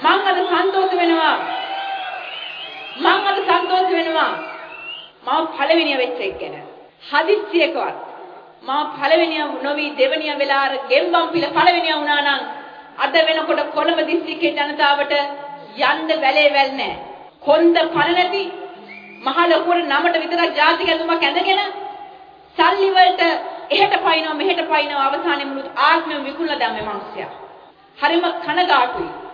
මං අද සන්තෝෂ වෙනවා. මං අද සන්තෝෂ වෙනවා. මම පළවෙනිය වෙච්ච එක ගැන. හදිස්සියකවත් මම පළවෙනිය නොවි දෙවෙනිය වෙලා අර ගෙම්බම් පිළ පළවෙනිය වුණා නම් අද වෙනකොට කොළඹ දිස්ත්‍රික්කයේ ජනතාවට යන්න වැලේ වැල් නැහැ. කොන්ද පණ නැති මහ ලොකුවට නමට විතරක් ජාතික ඇඳුමක් ඇඳගෙන සල්ලි වලට එහෙට පයින්නවා මෙහෙට පයින්නවා අවසානයේ මුළු ආත්මෙම විකුණලා දැම්මේ මිනිස්සයා. හරිම කනගාටුයි. පිරිමියෙක්ද කියලා හිතෙනවා.